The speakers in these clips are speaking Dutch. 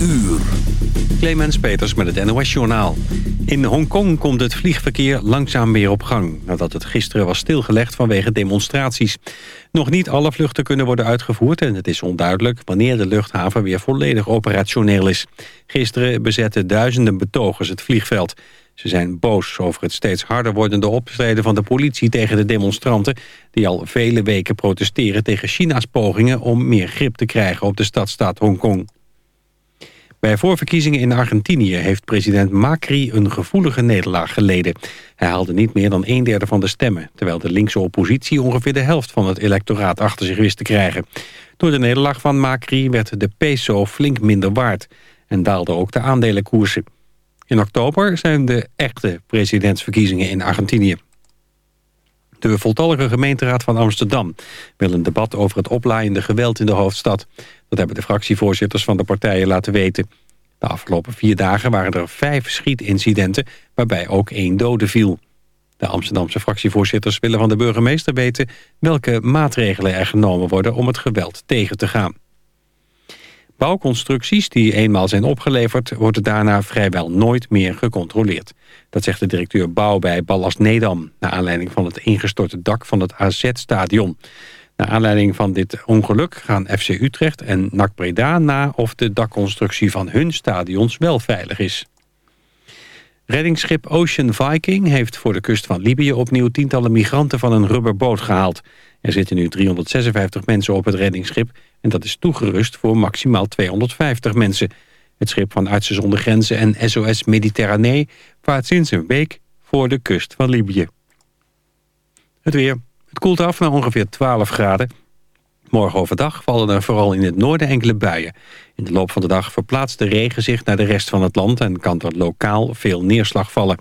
uur. Clemens Peters met het NOS Journaal. In Hongkong komt het vliegverkeer langzaam weer op gang... nadat het gisteren was stilgelegd vanwege demonstraties. Nog niet alle vluchten kunnen worden uitgevoerd... en het is onduidelijk wanneer de luchthaven weer volledig operationeel is. Gisteren bezetten duizenden betogers het vliegveld. Ze zijn boos over het steeds harder wordende optreden van de politie tegen de demonstranten... die al vele weken protesteren tegen China's pogingen om meer grip te krijgen op de stadstaat Hongkong. Bij voorverkiezingen in Argentinië heeft president Macri een gevoelige nederlaag geleden. Hij haalde niet meer dan een derde van de stemmen... terwijl de linkse oppositie ongeveer de helft van het electoraat achter zich wist te krijgen. Door de nederlaag van Macri werd de peso flink minder waard... en daalden ook de aandelenkoersen. In oktober zijn de echte presidentsverkiezingen in Argentinië. De voltallige gemeenteraad van Amsterdam wil een debat over het oplaaiende geweld in de hoofdstad. Dat hebben de fractievoorzitters van de partijen laten weten. De afgelopen vier dagen waren er vijf schietincidenten waarbij ook één dode viel. De Amsterdamse fractievoorzitters willen van de burgemeester weten welke maatregelen er genomen worden om het geweld tegen te gaan. Bouwconstructies die eenmaal zijn opgeleverd... worden daarna vrijwel nooit meer gecontroleerd. Dat zegt de directeur bouw bij Ballas Nedam... naar aanleiding van het ingestorte dak van het AZ-stadion. Naar aanleiding van dit ongeluk gaan FC Utrecht en NAC Breda na... of de dakconstructie van hun stadions wel veilig is. Reddingsschip Ocean Viking heeft voor de kust van Libië opnieuw tientallen migranten van een rubberboot gehaald. Er zitten nu 356 mensen op het reddingsschip en dat is toegerust voor maximaal 250 mensen. Het schip van Artsen zonder Grenzen en SOS Mediterranee vaart sinds een week voor de kust van Libië. Het weer. Het koelt af naar ongeveer 12 graden. Morgen overdag vallen er vooral in het noorden enkele buien. In de loop van de dag verplaatst de regen zich naar de rest van het land... en kan er lokaal veel neerslag vallen.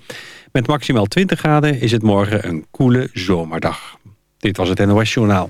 Met maximaal 20 graden is het morgen een koele zomerdag. Dit was het NOS Journaal.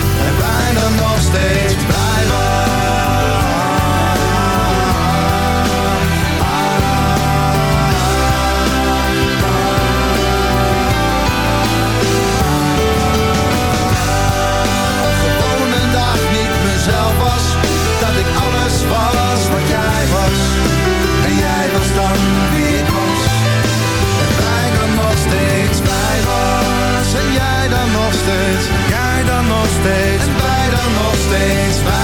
En wij dan nog steeds steeds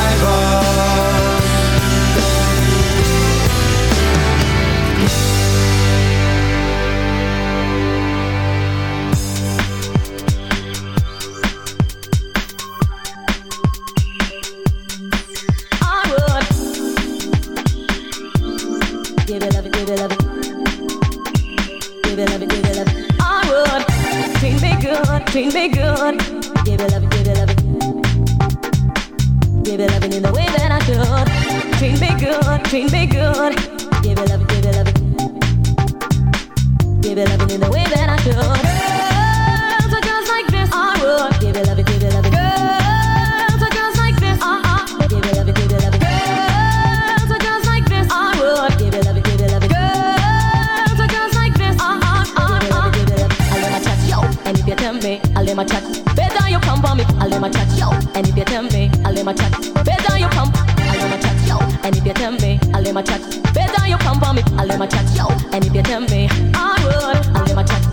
Me, I'll let my chat. Better you come for me. I'll let my chat, yo. And if you tell me, I'll let my chat. Better you come. I'll let my chat, yo. And if you tell me, I'll let my chat. Better you come for me. I'll let my chat, yo. And if you tell me, I would. I'll let my chat.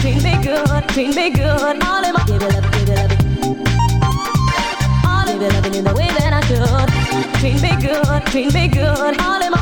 Treat me good, treat me good. I let my give it, it, give it, it. I'll give it loving in the way that I should. Treat me good, treat me good. I'll let my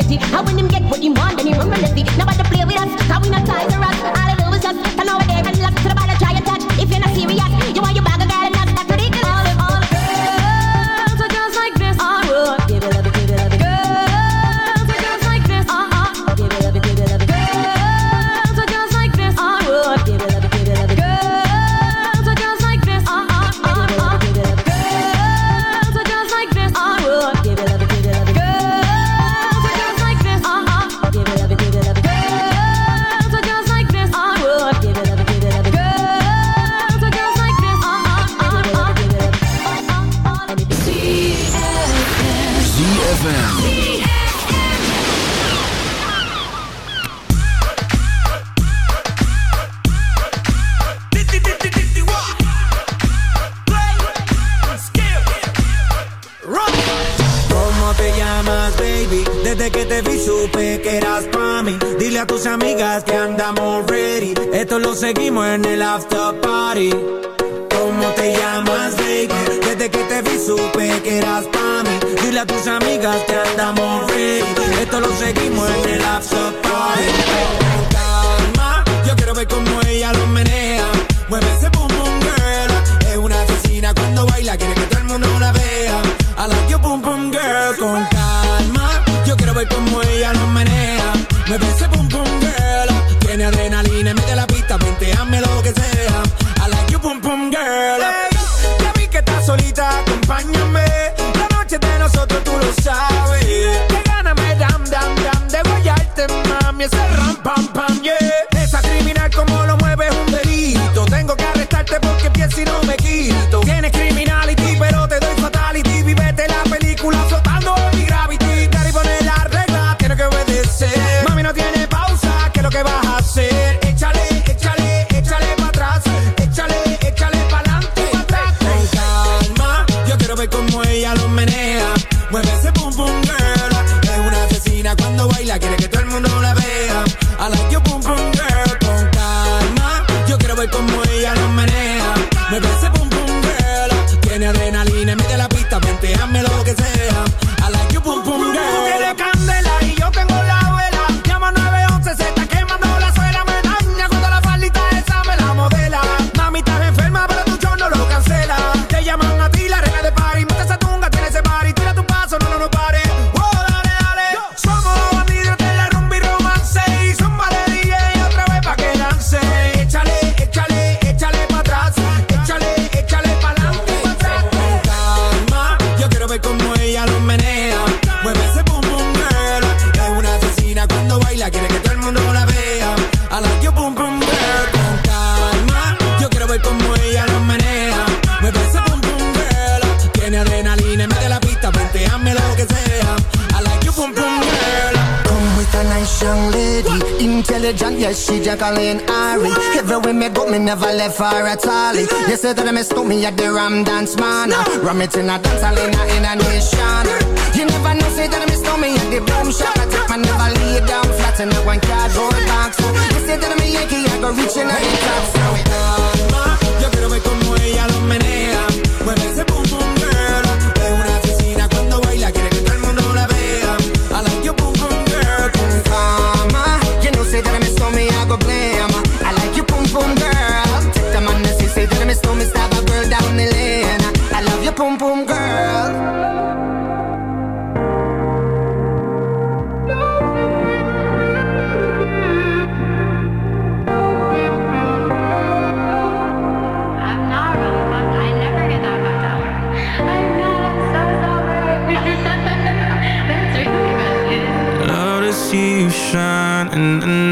I How when him get what he want, then he run my the Now quiere que todo el mundo la vea. I like you, boom, boom, girl, con calma. Yo quiero ver como ella lo menea. Me parece boom, pum girl. Tiene adrenalina, mete la pista, venteame lo que sea you calling Ari. Everywhere me go, me never left for at all. You say that I miss me at the Ram Dance Man. Ram it in a dance hall in a, nation. You never know, say that I miss me at the Boom Shop. I take my never lay down flat in a one cardboard box. You say that me Yankee, I go reaching out the top. So, como ella lo menea, mueve ese and, and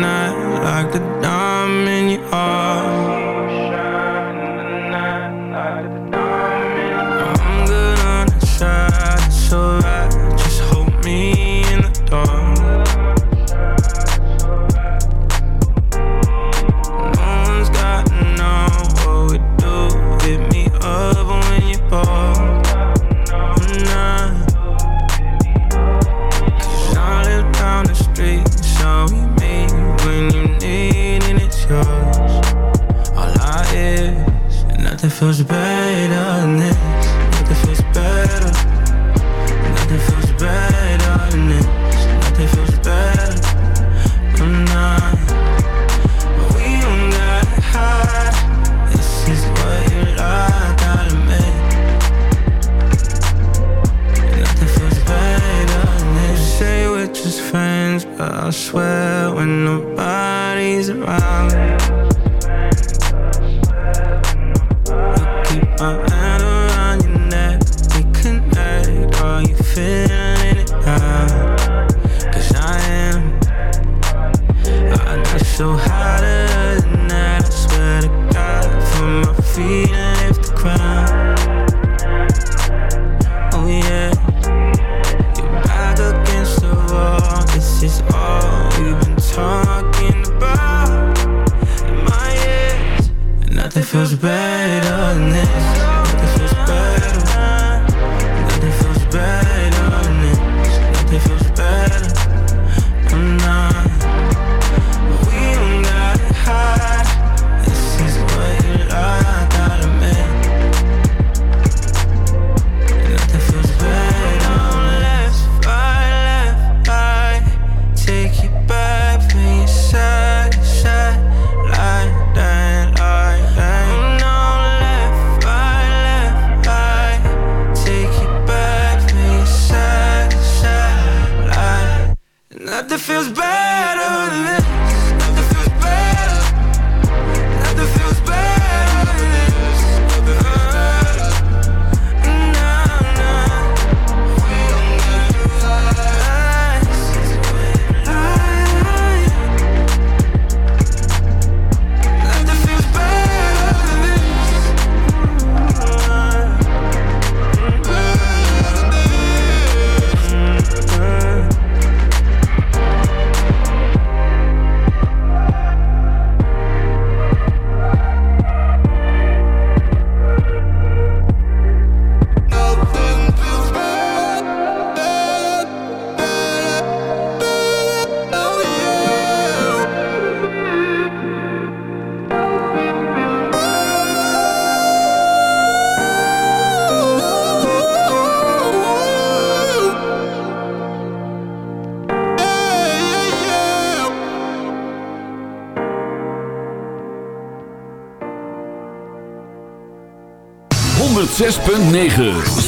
.9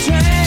train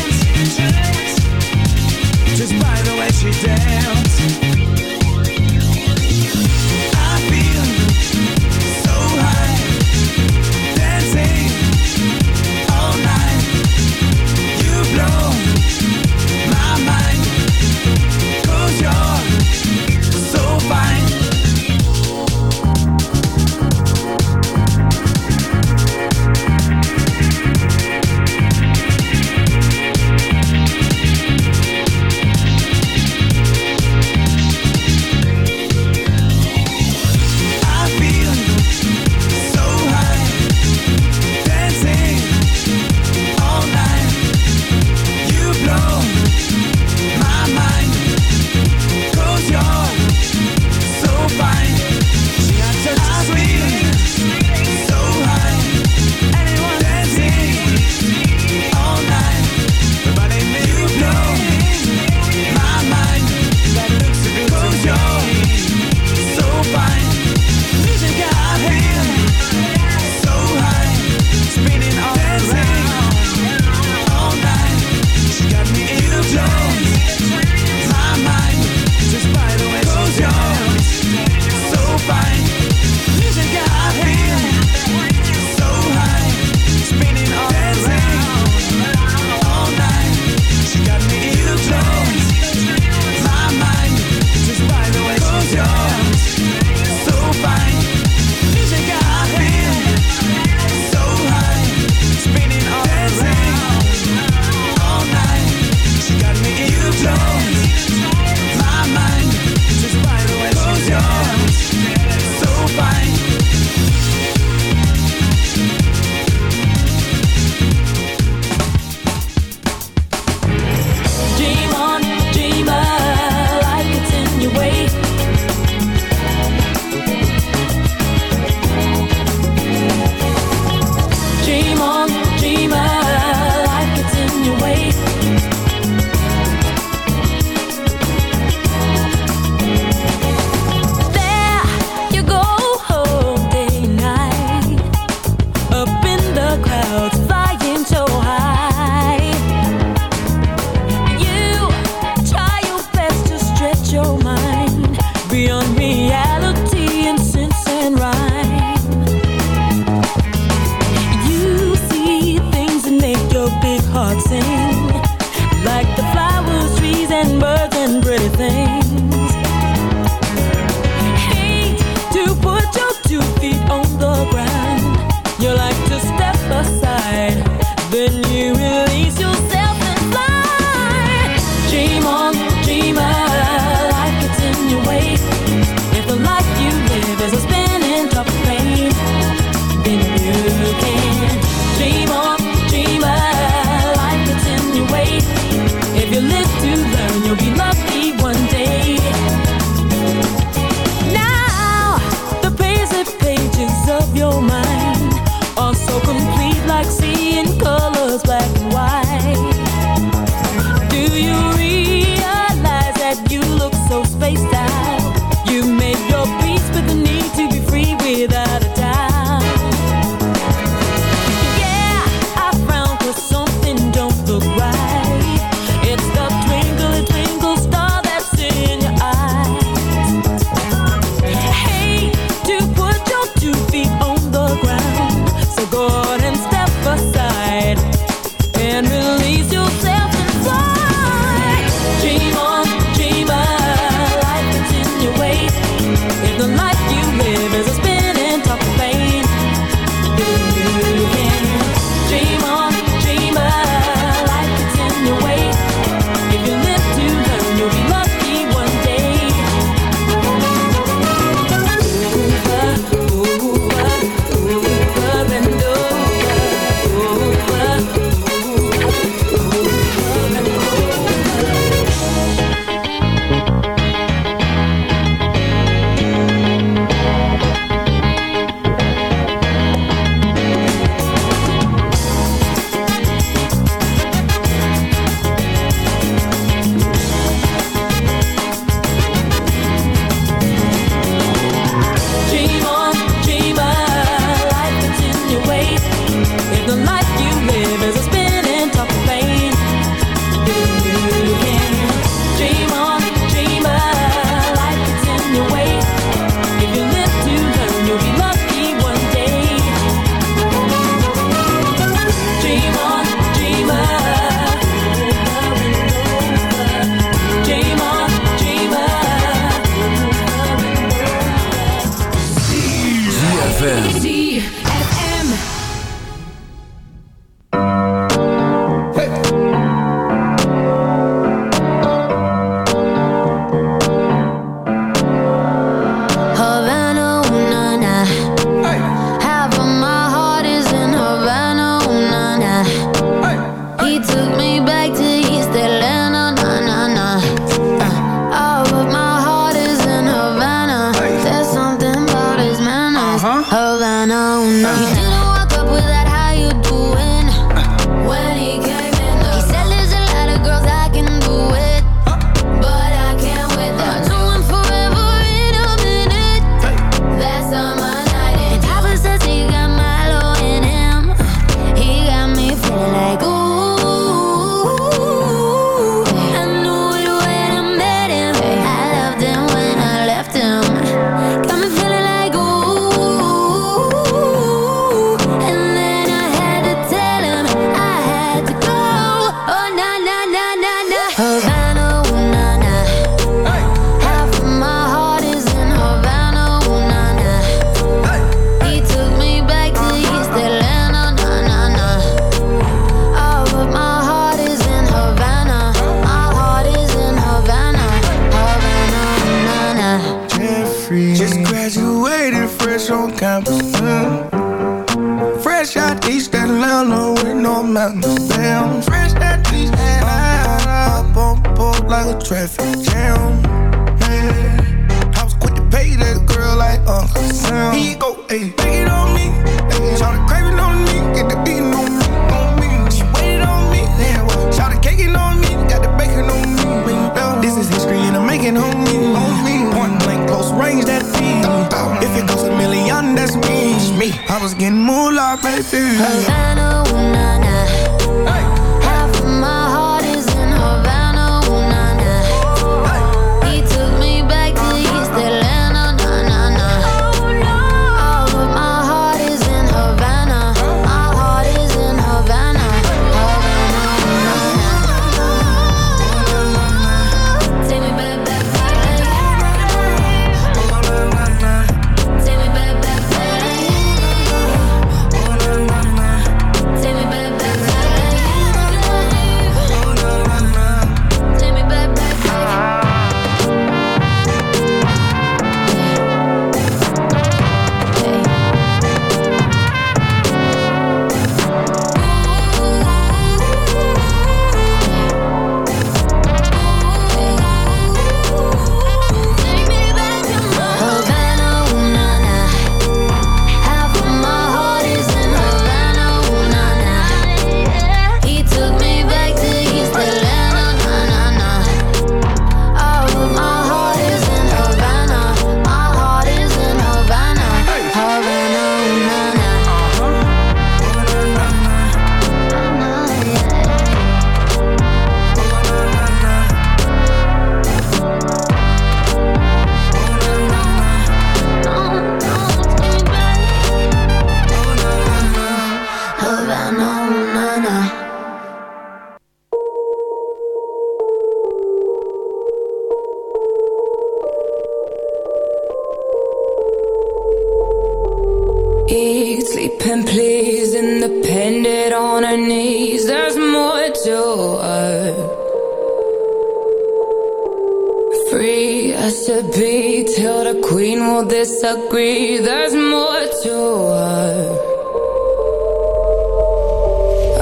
queen will disagree, there's more to her.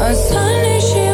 On Sunday, she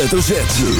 hoofdletter Z.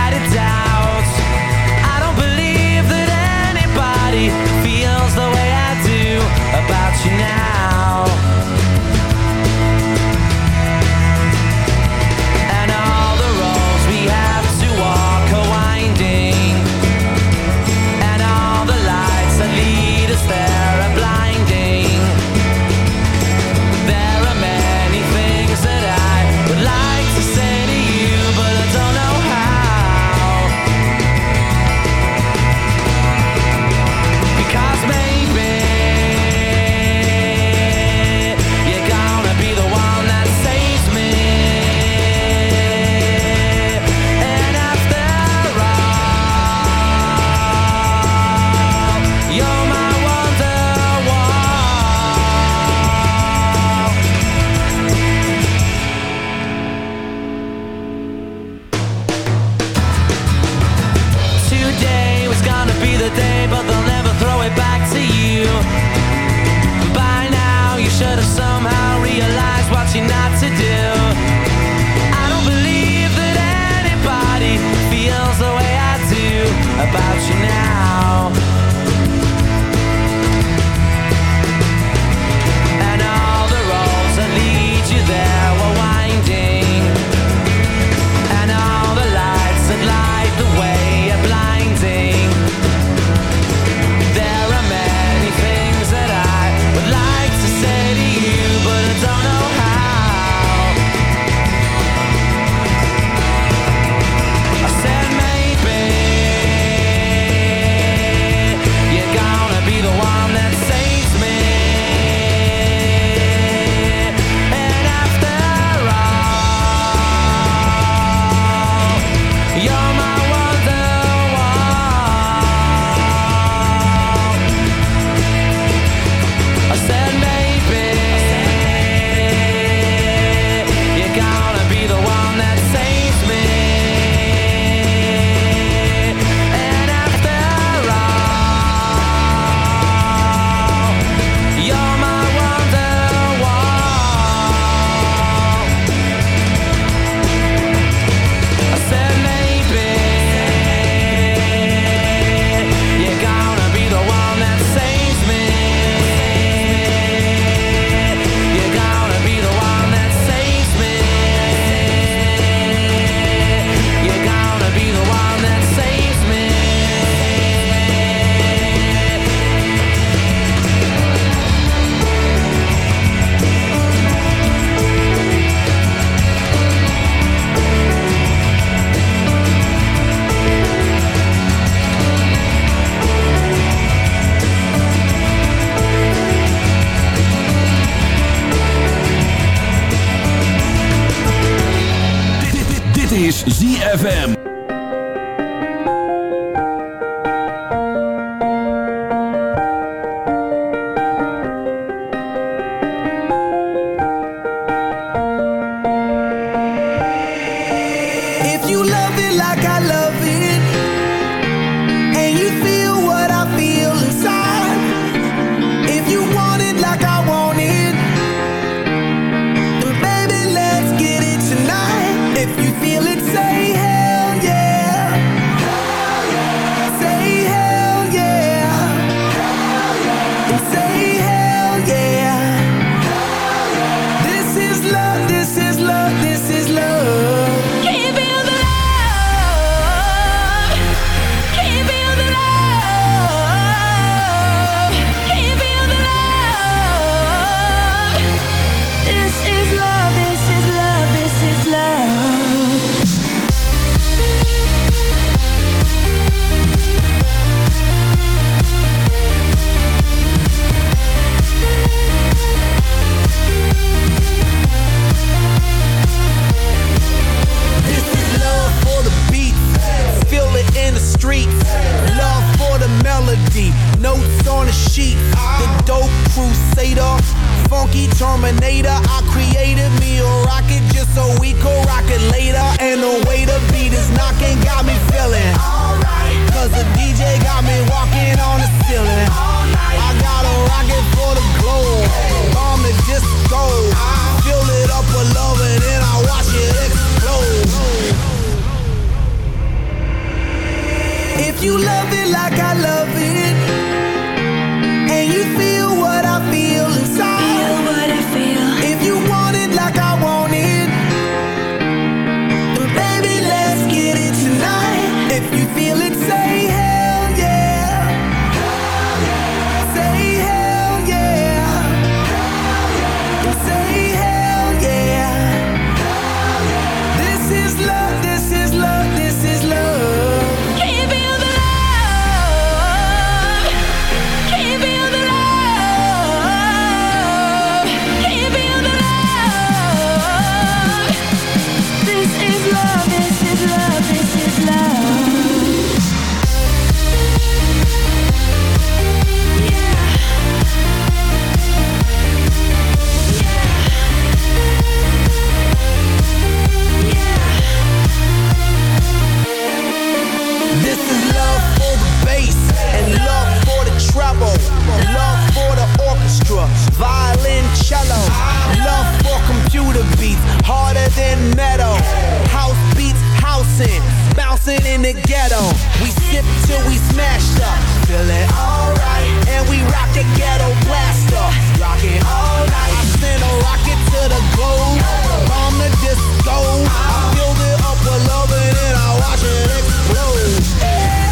the ghetto. We sip till we smashed up. Feel Feeling alright. And we rock the ghetto blaster. Rock it all night. I send a rocket to the globe. Bomb the disco. I build it up with love and then I watch it explode. Yeah.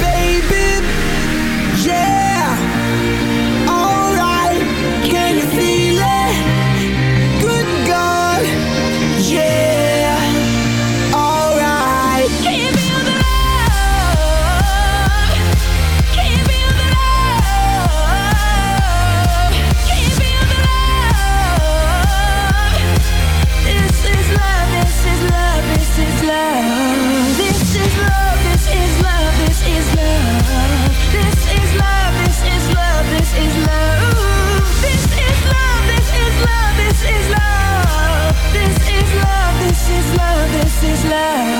Baby. Yeah. love.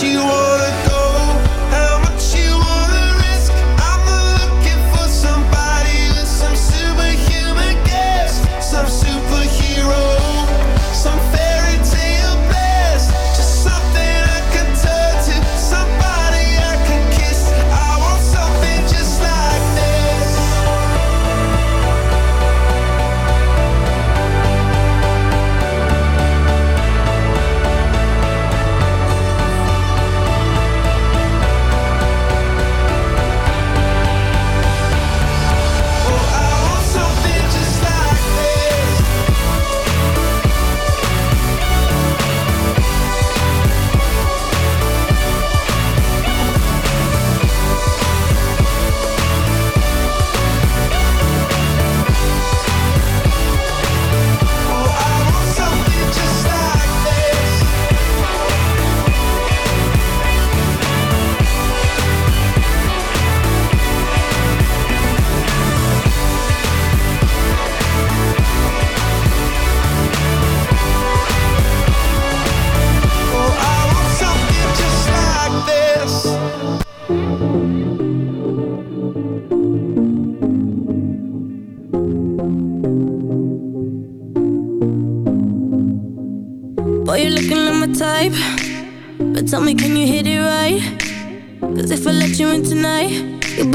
you want.